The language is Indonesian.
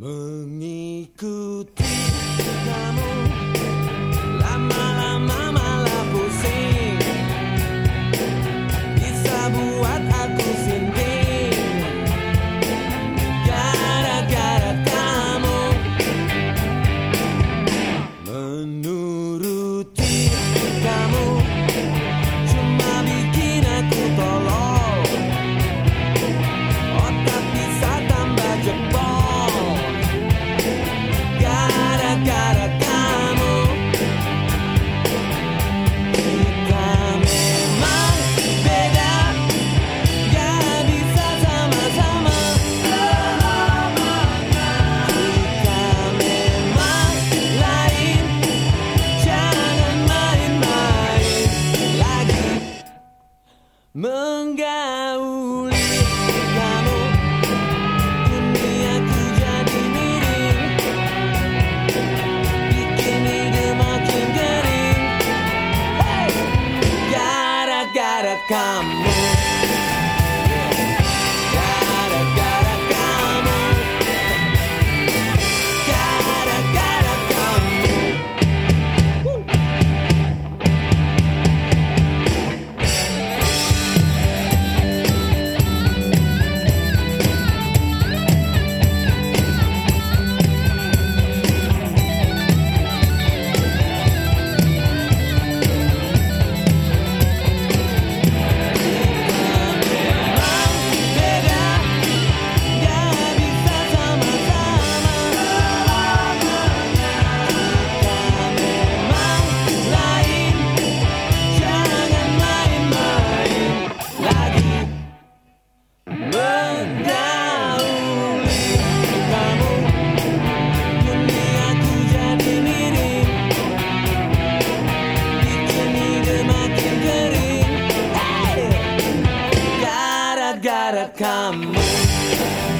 mengikuti kamu menggauli kamu kini aku jadi miring. Bikin ide makin kering hey! gara-gara kamu. gotta come.